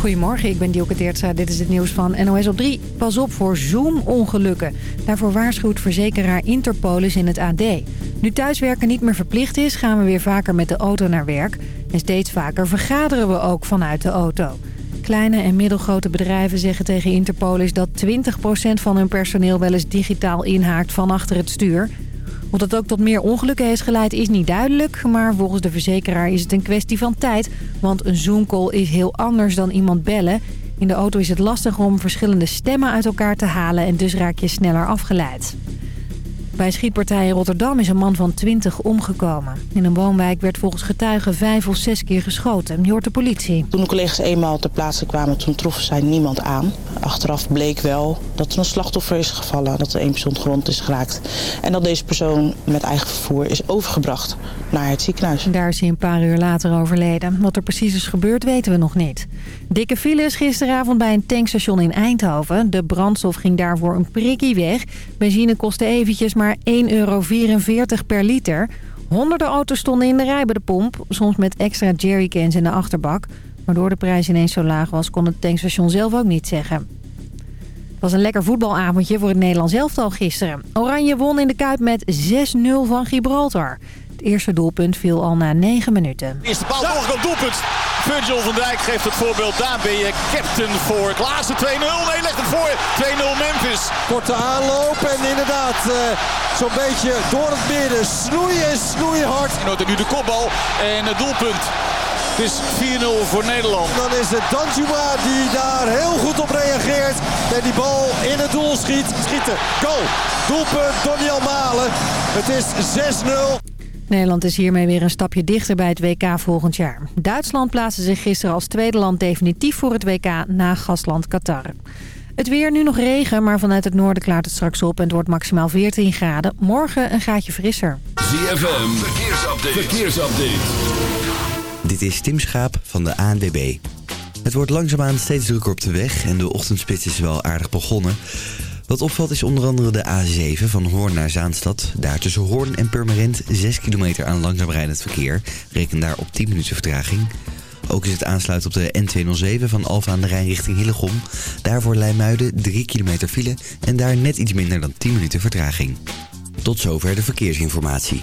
Goedemorgen, ik ben Dielke Teertstra. Dit is het nieuws van NOS op 3. Pas op voor Zoom-ongelukken. Daarvoor waarschuwt verzekeraar Interpolis in het AD. Nu thuiswerken niet meer verplicht is, gaan we weer vaker met de auto naar werk. En steeds vaker vergaderen we ook vanuit de auto. Kleine en middelgrote bedrijven zeggen tegen Interpolis dat 20% van hun personeel wel eens digitaal inhaakt van achter het stuur. Of dat ook tot meer ongelukken heeft geleid is niet duidelijk. Maar volgens de verzekeraar is het een kwestie van tijd. Want een Zoom-call is heel anders dan iemand bellen. In de auto is het lastig om verschillende stemmen uit elkaar te halen... en dus raak je sneller afgeleid. Bij een schietpartij in Rotterdam is een man van 20 omgekomen. In een woonwijk werd volgens getuigen vijf of zes keer geschoten. Je hoort de politie. Toen de collega's eenmaal ter plaatse kwamen, toen troffen zij niemand aan. Achteraf bleek wel dat er een slachtoffer is gevallen, dat er één persoon gewond is geraakt. En dat deze persoon met eigen vervoer is overgebracht naar het ziekenhuis. Daar is hij een paar uur later overleden. Wat er precies is gebeurd weten we nog niet. Dikke files gisteravond bij een tankstation in Eindhoven. De brandstof ging daarvoor een prikkie weg. Benzine kostte eventjes maar 1,44 euro per liter. Honderden auto's stonden in de rij bij de pomp. Soms met extra jerrycans in de achterbak. Waardoor de prijs ineens zo laag was, kon het tankstation zelf ook niet zeggen. Het was een lekker voetbalavondje voor het Nederlands elftal gisteren. Oranje won in de Kuip met 6-0 van Gibraltar. Het eerste doelpunt viel al na 9 minuten. Eerste doelpunt. Virgil van Dijk geeft het voorbeeld. Daar ben je captain voor. Klaassen 2-0. Nee, legt het voor. 2-0 Memphis. Korte aanloop en inderdaad uh, zo'n beetje door het midden. Snoeien, snoeien hard. En nu de kopbal en het doelpunt. Het is 4-0 voor Nederland. Dan is het Danjuma die daar heel goed op reageert. En die bal in het doel schiet. Schieten. Goal. Doelpunt Doniel Malen. Het is 6-0. Nederland is hiermee weer een stapje dichter bij het WK volgend jaar. Duitsland plaatste zich gisteren als tweede land definitief voor het WK na gastland Qatar. Het weer, nu nog regen, maar vanuit het noorden klaart het straks op en het wordt maximaal 14 graden. Morgen een gaatje frisser. ZFM, verkeersupdate. verkeersupdate. Dit is Tim Schaap van de ANWB. Het wordt langzaamaan steeds drukker op de weg en de ochtendspits is wel aardig begonnen. Wat opvalt is onder andere de A7 van Hoorn naar Zaanstad. Daar tussen Hoorn en Purmerend 6 kilometer aan langzaam rijdend verkeer. Reken daar op 10 minuten vertraging. Ook is het aansluit op de N207 van Alfa aan de Rijn richting Hillegom. Daarvoor Leimuiden 3 kilometer file en daar net iets minder dan 10 minuten vertraging. Tot zover de verkeersinformatie.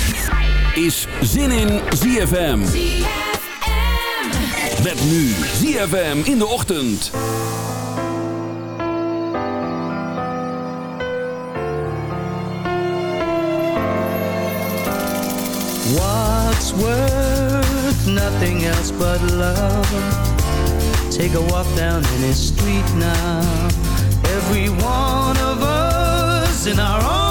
Is Zin in ZFM. Met nu ZFM in de ochtend. What's worth nothing else but love? Take a walk down any street now. Every one of us in our own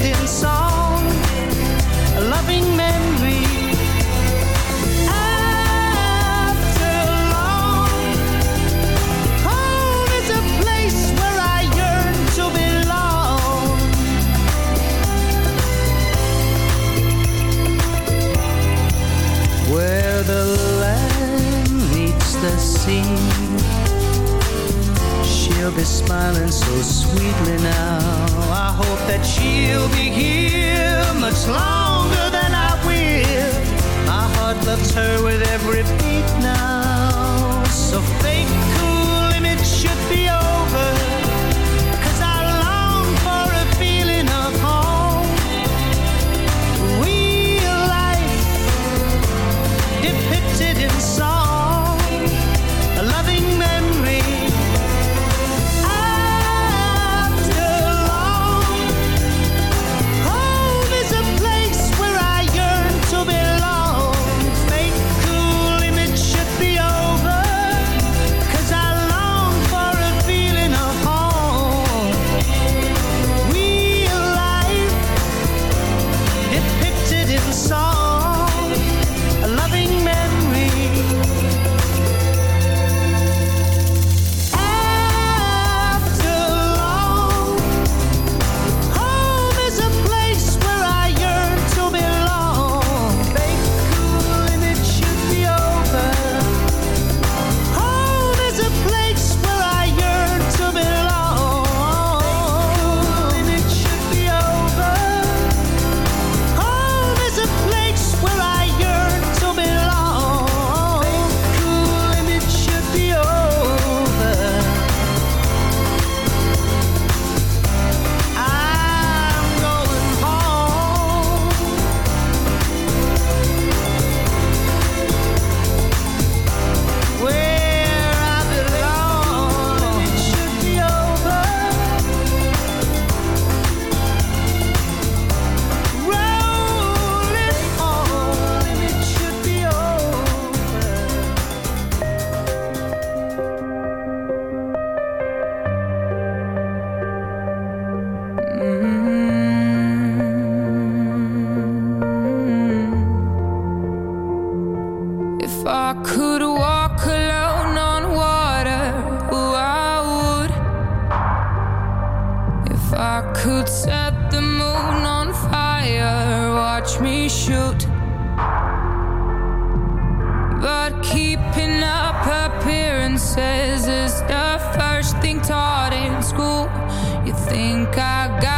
a loving memory. After long, home is a place where I yearn to belong. Where the land meets the sea, she'll be smiling so sweetly now I hope that she'll be here much longer than I will. My heart loves her with every beat now. So fake cool image should be over. If I could set the moon on fire, watch me shoot. But keeping up appearances is the first thing taught in school. You think I got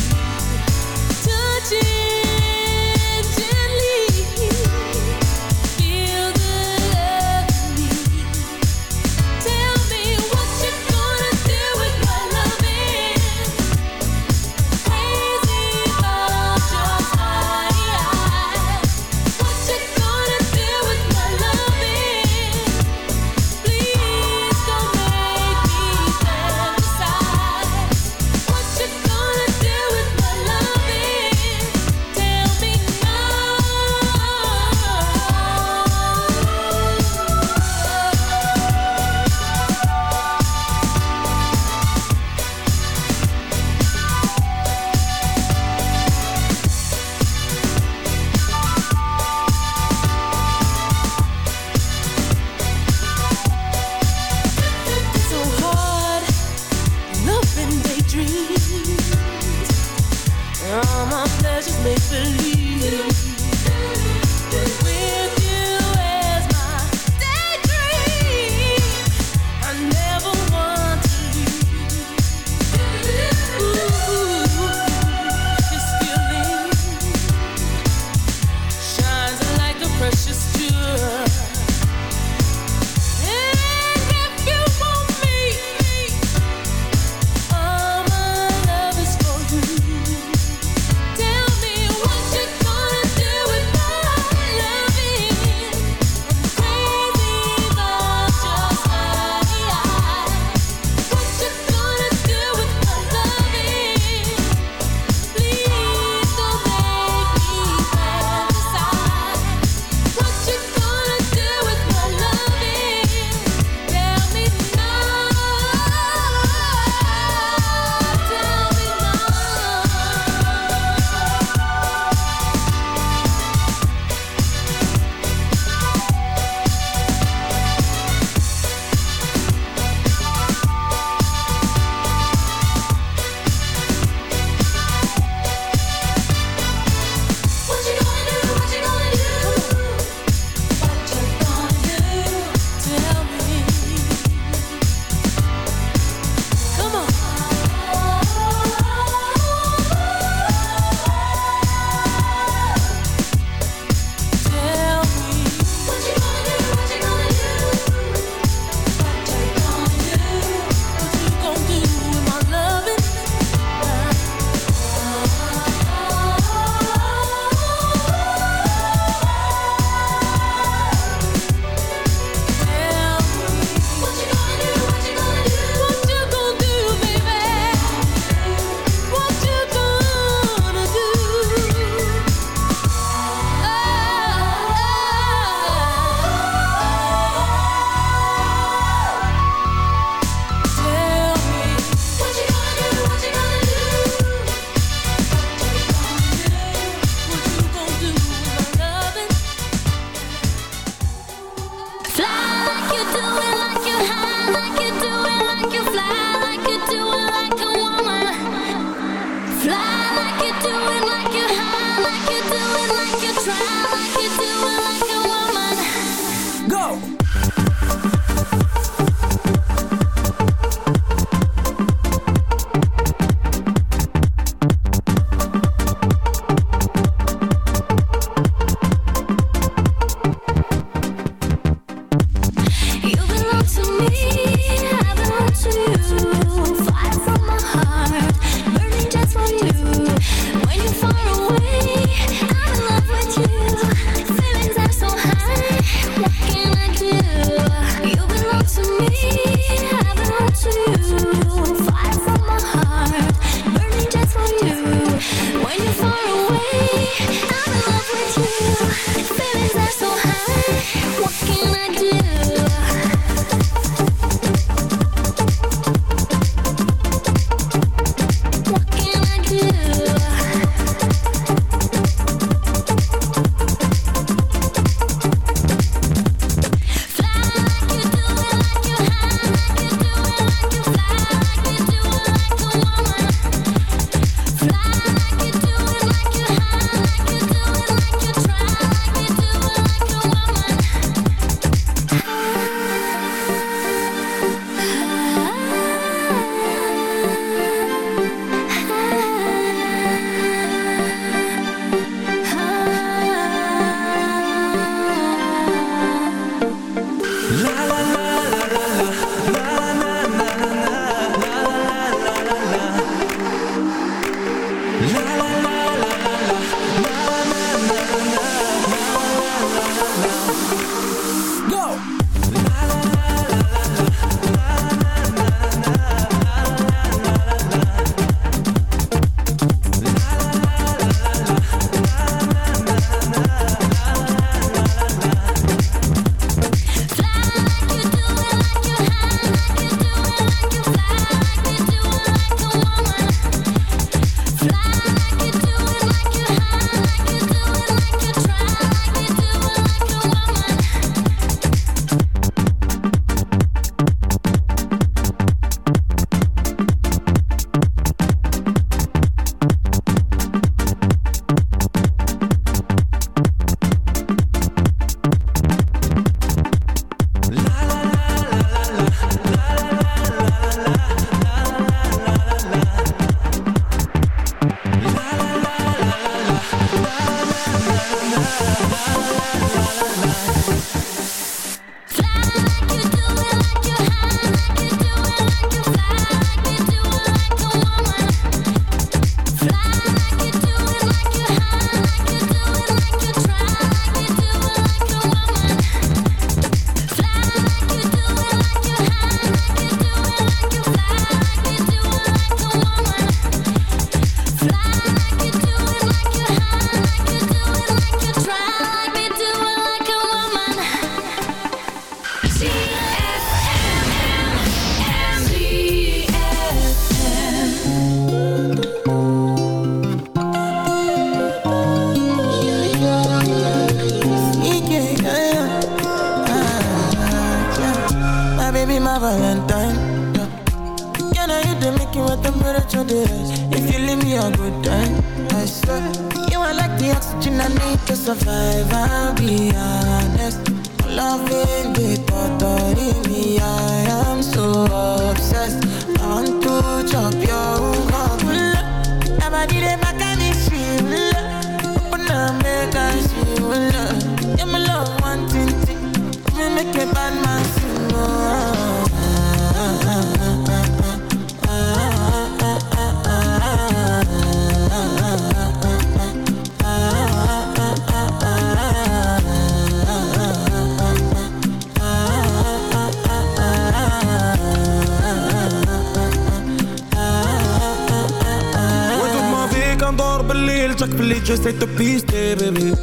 جاي تو بيستي بيبي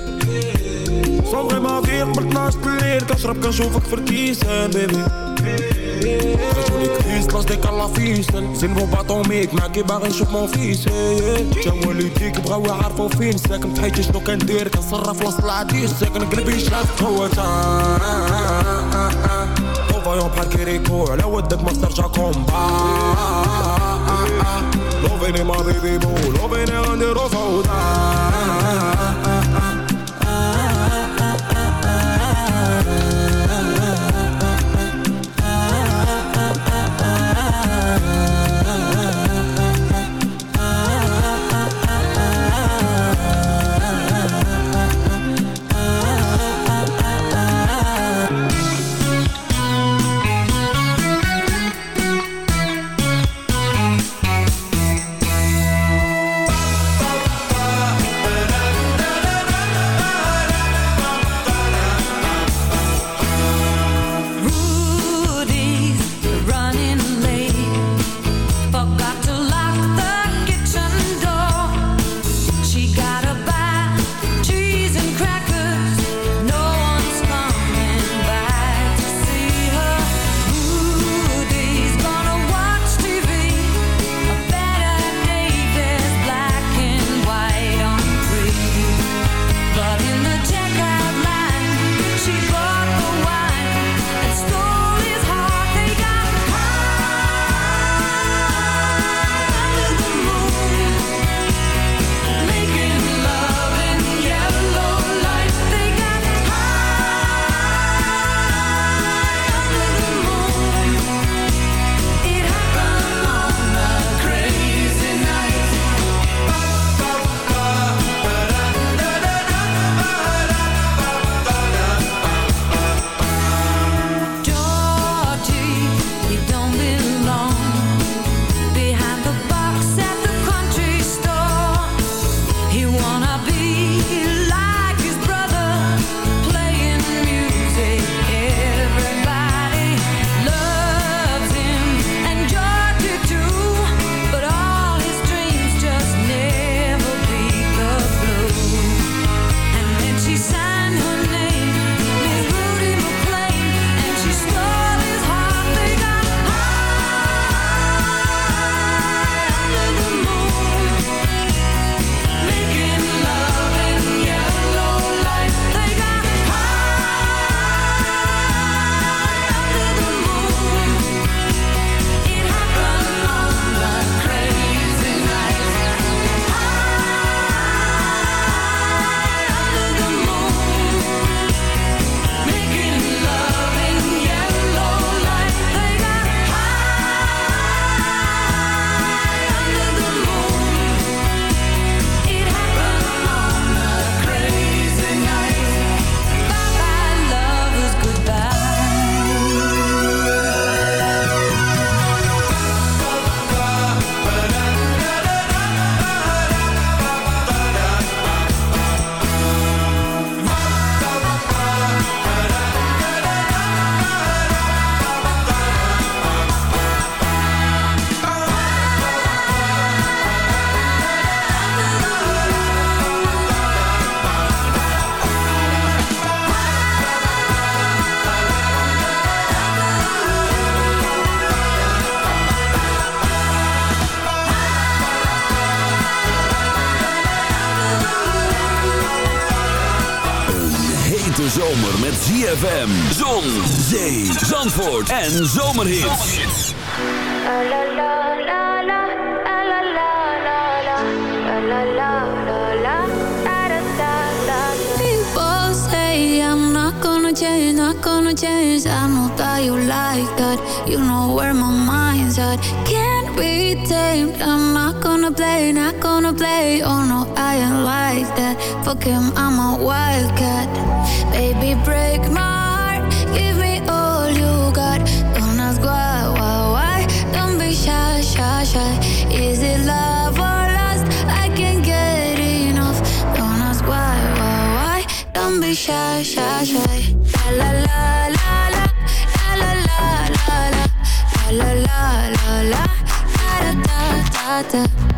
صوغي ما في قبل 12 الليل كنشرب كنشوفك في الكيسان بيبي خرجوني كريس لاش ديك الله فيسن زين بو باطوميك معاكي باغي نشوف مون فيس جا والديك بغاو يعرفوا فين ساكن تحيتي شنو كندير كنصرف وسط العديس ساكن قلبي شاف قوة فايون بحال كيريكو على ودك ما ترجع كومبا Love in my baby boo, love in on the road. En zomerhits. praten.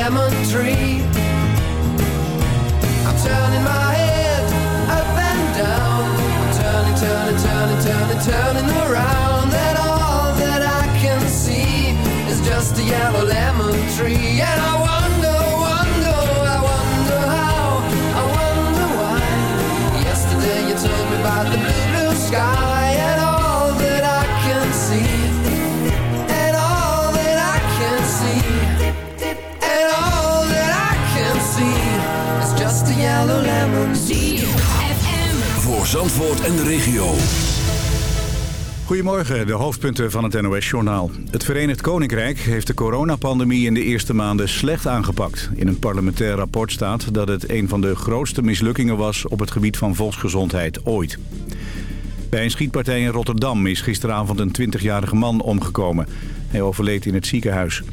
turning, around, and all that I can see is just a yellow lemon tree. And I wonder, wonder, I wonder how, I wonder why. Yesterday you told me about the blue, blue sky and all that I can see. And all that I can see. And all that I can see is just a yellow lemon tree. Voor Zandvoort en de regio. Goedemorgen, de hoofdpunten van het NOS-journaal. Het Verenigd Koninkrijk heeft de coronapandemie in de eerste maanden slecht aangepakt. In een parlementair rapport staat dat het een van de grootste mislukkingen was op het gebied van volksgezondheid ooit. Bij een schietpartij in Rotterdam is gisteravond een 20-jarige man omgekomen. Hij overleed in het ziekenhuis.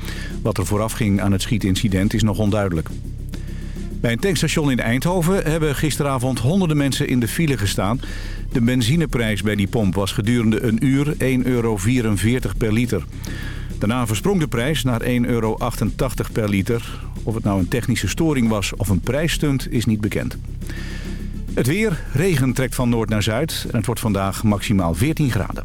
Wat er vooraf ging aan het schietincident is nog onduidelijk. Bij een tankstation in Eindhoven hebben gisteravond honderden mensen in de file gestaan. De benzineprijs bij die pomp was gedurende een uur 1,44 euro per liter. Daarna versprong de prijs naar 1,88 euro per liter. Of het nou een technische storing was of een prijsstunt is niet bekend. Het weer, regen trekt van noord naar zuid en het wordt vandaag maximaal 14 graden.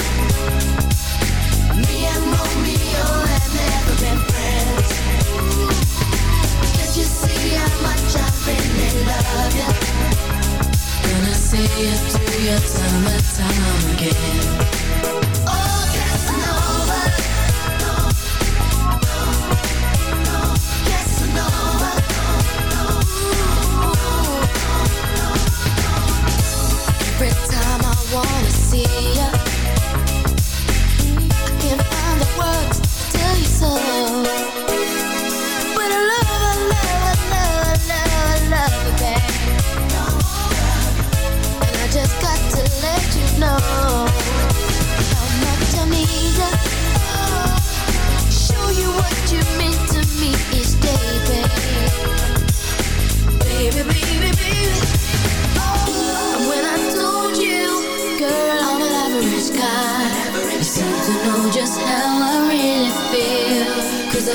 See you and time again.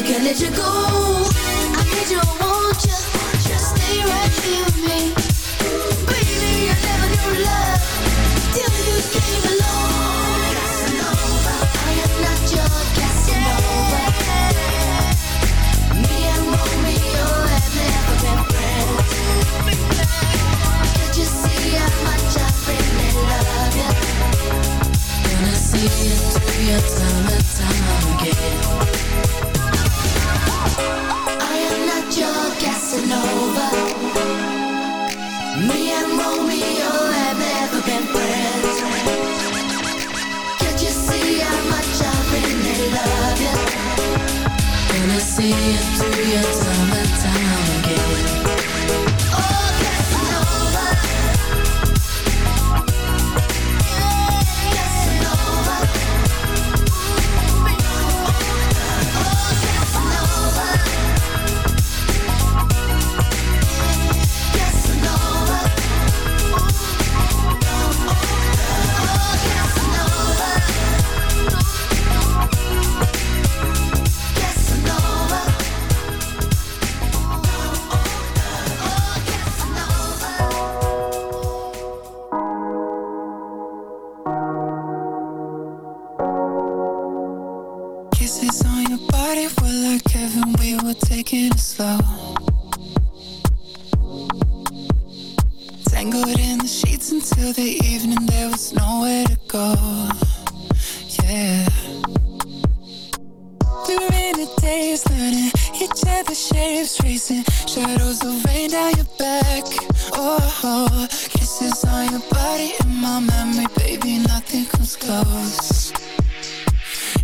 Can't let you go. I need you, I want you. Stay right here with me. Baby, I never knew love till you came along. Casanova, I am not your Casanova. Me and Romeo have never been friends. Can't you see how much I really love you? Gonna see you through your again. See you through your time and time again. Tangled in the sheets until the evening, there was nowhere to go. Yeah. We were in a daze, learning each other's shapes, tracing shadows of rain down your back. Oh, kisses on your body in my memory, baby, nothing comes close.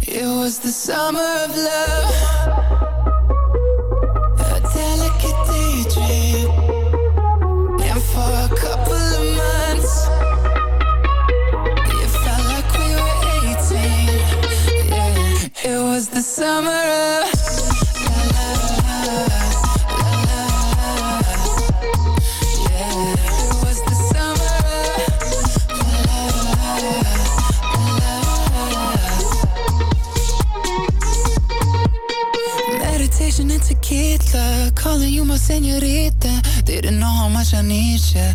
It was the summer of love. Calling you my senorita. Didn't know how much I need ya.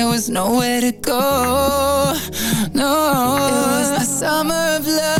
there was nowhere to go. No, it was the summer of love.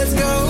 let's go.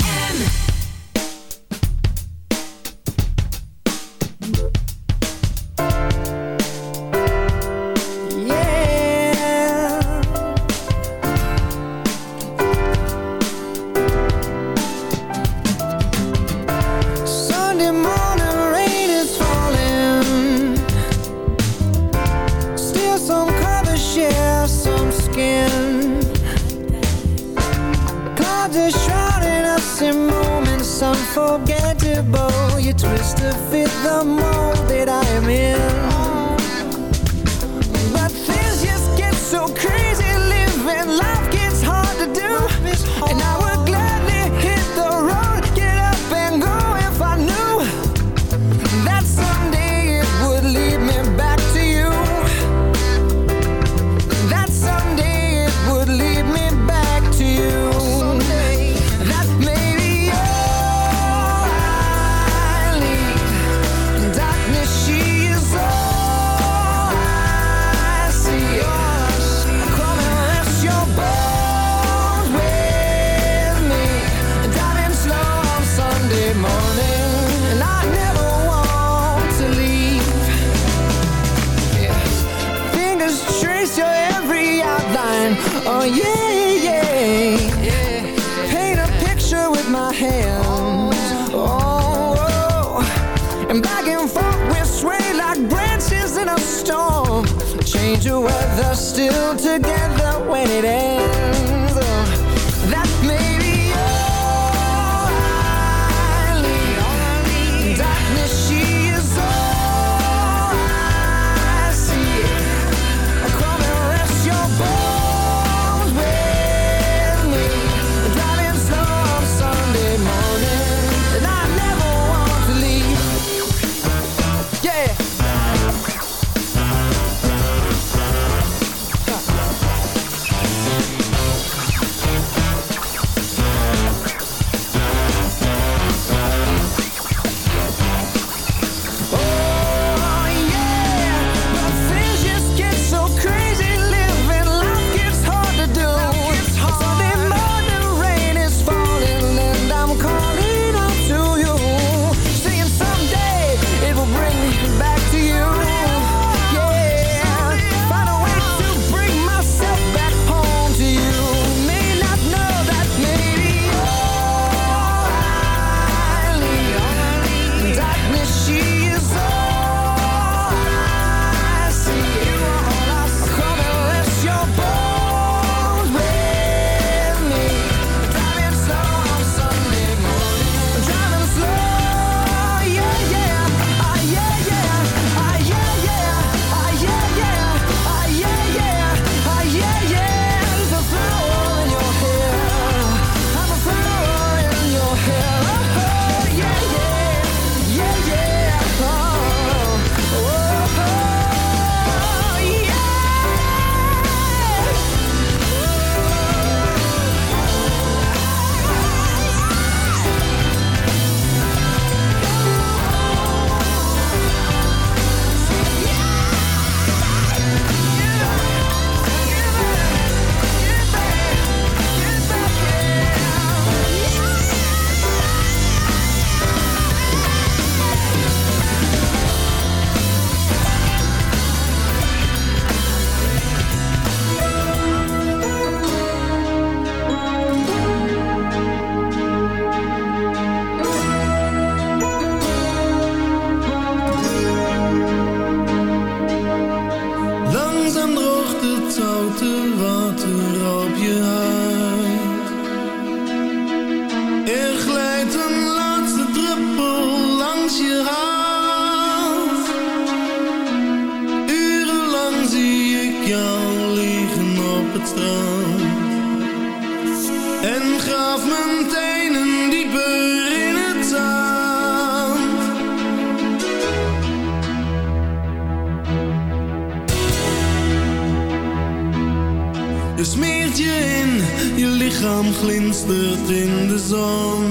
Glinstert in de zon.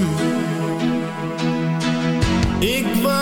Ik wou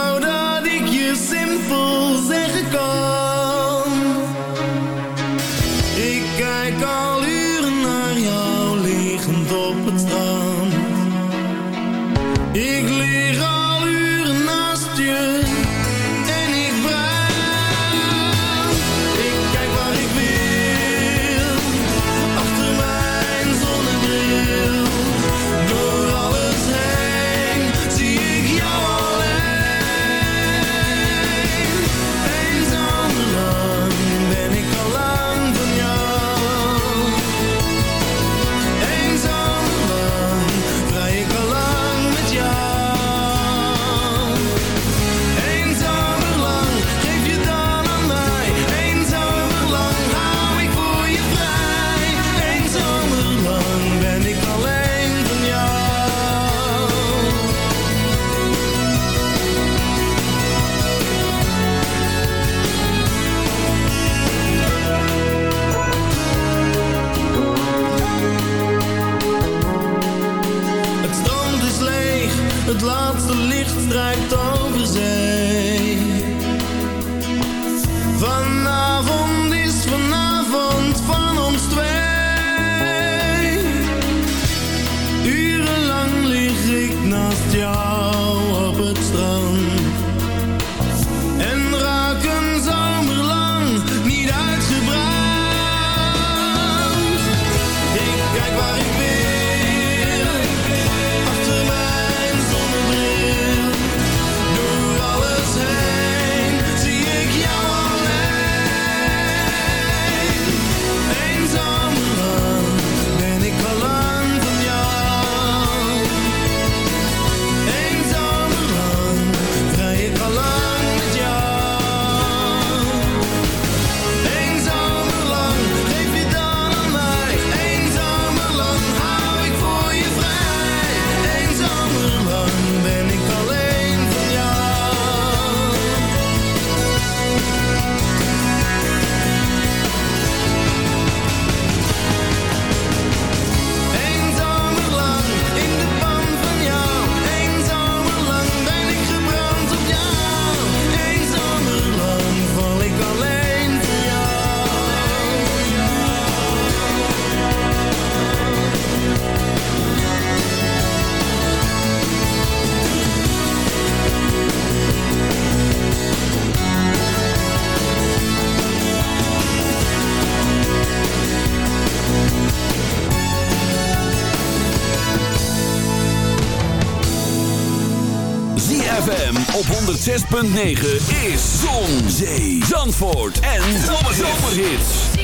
106.9 is Zon, Zee, Zandvoort en Zomerhits.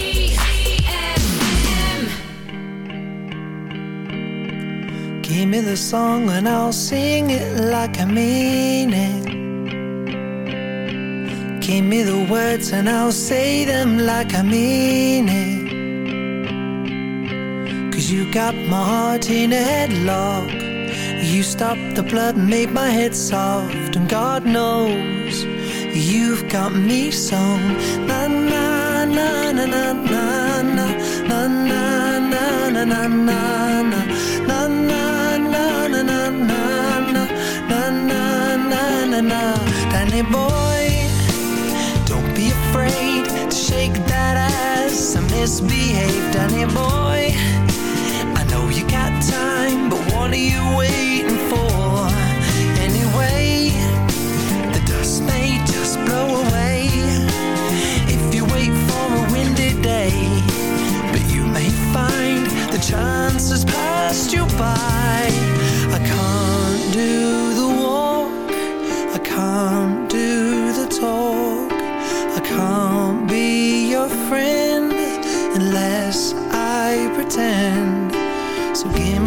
Give me the song and I'll sing it like I mean it. Give me the words and I'll say them like I mean it. Cause you got my heart in a headlock. You stopped the blood and made my head soft And God knows you've got me so Na na na na na na na Na na na na na na na Na na na na na na na Na na na na na Danny boy, don't be afraid To shake that ass and misbehave Danny boy are you waiting for? Anyway, the dust may just blow away if you wait for a windy day. But you may find the chances passed you by. I can't do the walk, I can't do the talk, I can't be your friend unless I pretend.